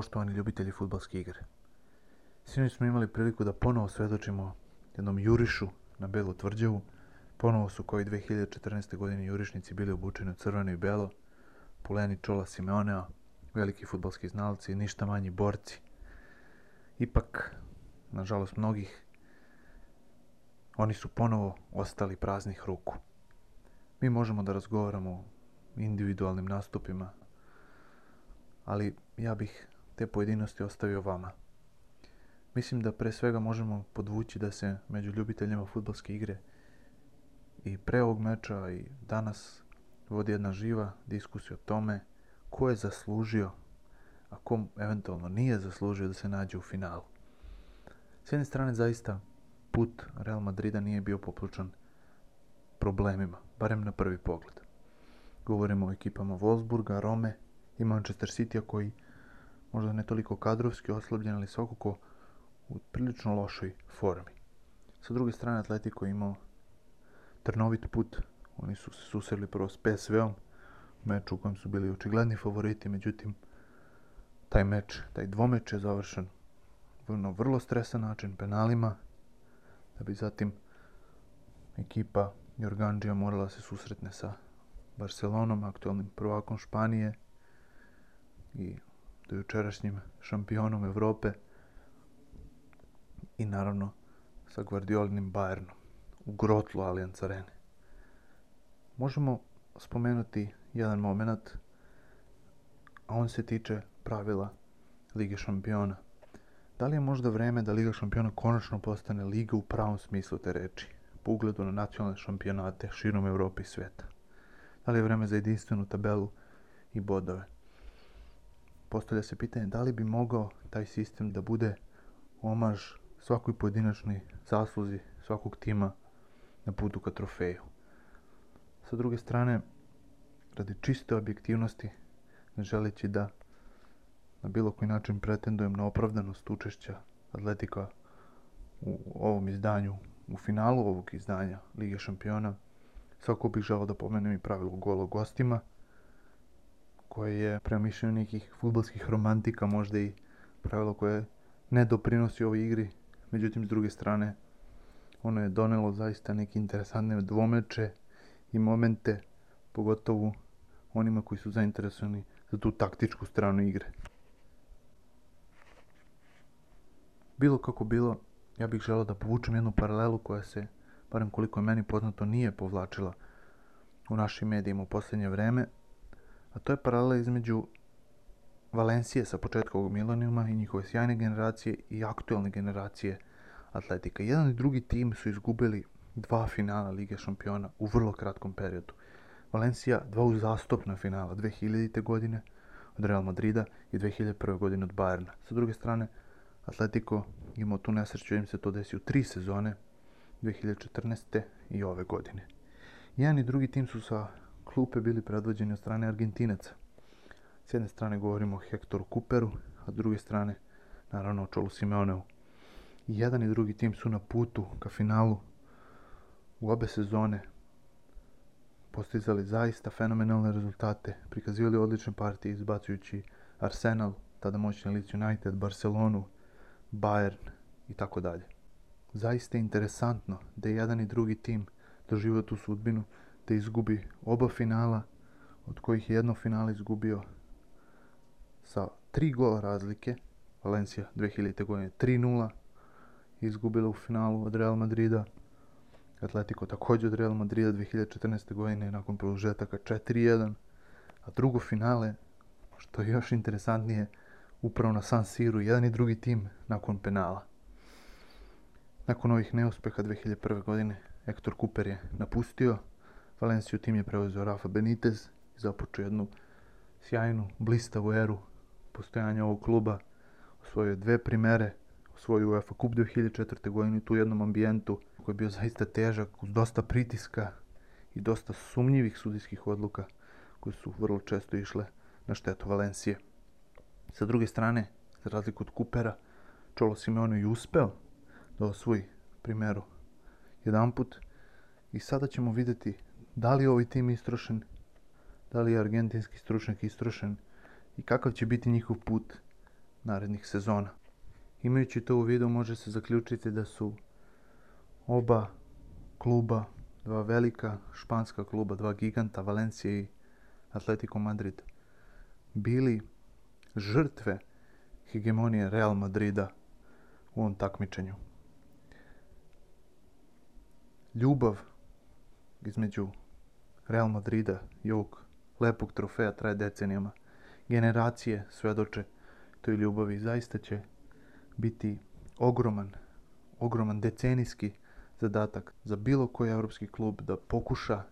poštovani ljubitelji futbalske igre. Sinoć smo imali priliku da ponovo svedočimo jednom jurišu na Belu tvrđavu. Ponovo su koji 2014. godine jurišnici bili obučeni u crveno i belo, Puleni Čola Simeonea, veliki futbalski znalci, ništa manji borci. Ipak, nažalost mnogih, oni su ponovo ostali praznih ruku. Mi možemo da razgovaramo o individualnim nastupima, ali ja bih te pojedinosti ostavio vama. Mislim da pre svega možemo podvući da se među ljubiteljima futbolske igre i pre ovog meča i danas vodi jedna živa diskusija o tome ko je zaslužio, a ko eventualno nije zaslužio da se nađe u finalu. S jedne strane zaista put Real Madrida nije bio poplučan problemima, barem na prvi pogled. Govorimo o ekipama Wolfsburga, Rome i Manchester City koji možda ne toliko kadrovski oslabljen, ali svakako u prilično lošoj formi. Sa druge strane, Atletico imao trnovit put. Oni su se susreli prvo s PSV-om, meču u kojem su bili očigledni favoriti, međutim, taj meč, taj dvomeč je završen na vrlo stresan način, penalima, da bi zatim ekipa Jorganđija morala se susretne sa Barcelonom, aktualnim prvakom Španije i dojučerašnjim šampionom Evrope i naravno sa Guardiolinim Bayernom u grotlu Allianz Arene. Možemo spomenuti jedan moment, a on se tiče pravila Lige šampiona. Da li je možda vreme da Liga šampiona konačno postane liga u pravom smislu te reči, po ugledu na nacionalne šampionate širom Evrope i sveta? Da li je vreme za jedinstvenu tabelu i bodove? Postavlja se pitanje da li bi mogao taj sistem da bude omaž svakoj pojedinačnoj zasluzi svakog tima na putu ka trofeju. Sa druge strane, radi čiste objektivnosti, ne želeći da na bilo koji način pretendujem na opravdanost učešća Atletika u ovom izdanju, u finalu ovog izdanja Lige šampiona, svako bih želao da pomenem i pravilo gola gostima, koje je prema mišljenju nekih futbolskih romantika možda i pravilo koje ne doprinosi ovoj igri međutim s druge strane ono je donelo zaista neke interesantne dvomeče i momente, pogotovo onima koji su zainteresovani za tu taktičku stranu igre. Bilo kako bilo, ja bih želeo da povučem jednu paralelu koja se, barem koliko je meni poznato, nije povlačila u našim medijima u posljednje vreme, a to je paralela između Valencije sa početka ovog milenijuma i njihove sjajne generacije i aktualne generacije atletika. Jedan i drugi tim su izgubili dva finala Lige šampiona u vrlo kratkom periodu. Valencija dva uzastopna finala 2000. godine od Real Madrida i 2001. godine od Bayerna. Sa druge strane, Atletico imao tu nesreću im se to desi u tri sezone 2014. i ove godine. Jedan i drugi tim su sa klupe bili predvođeni od strane Argentinaca. S jedne strane govorimo o Hektoru Cooperu, a s druge strane naravno o Čolu Simeoneu. I jedan i drugi tim su na putu ka finalu u obe sezone postizali zaista fenomenalne rezultate, prikazivali odlične partije izbacujući Arsenal, tada moćni Leeds United, Barcelonu, Bayern i tako dalje. Zaista je interesantno da je jedan i drugi tim doživio tu sudbinu da izgubi oba finala, od kojih je jedno finale izgubio sa tri gola razlike, Valencija 2000. godine 3-0, izgubila u finalu od Real Madrida, Atletico također od Real Madrida 2014. godine nakon produžetaka 4-1, a drugo finale, što je još interesantnije, upravo na San Siru, jedan i drugi tim nakon penala. Nakon ovih neuspeha 2001. godine, Hector Cooper je napustio, Valenciju tim je preuzeo Rafa Benitez i započeo jednu sjajnu, blistavu eru postojanja ovog kluba, osvojio dve primere, osvojio UEFA Kup 2004. godine tu jednom ambijentu koji je bio zaista težak, uz dosta pritiska i dosta sumnjivih sudijskih odluka koje su vrlo često išle na štetu Valencije. Sa druge strane, za razliku od Kupera, Čolo Simeone je uspeo da osvoji primeru jedan put i sada ćemo vidjeti da li je ovaj tim istrošen, da li je argentinski stručnjak istrošen i kakav će biti njihov put narednih sezona. Imajući to u vidu može se zaključiti da su oba kluba, dva velika španska kluba, dva giganta, Valencija i Atletico Madrid, bili žrtve hegemonije Real Madrida u ovom takmičenju. Ljubav između Real Madrida i ovog lepog trofeja traje decenijama. Generacije svedoče toj ljubavi. Zaista će biti ogroman, ogroman decenijski zadatak za bilo koji evropski klub da pokuša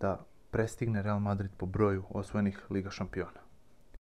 da prestigne Real Madrid po broju osvojenih Liga šampiona.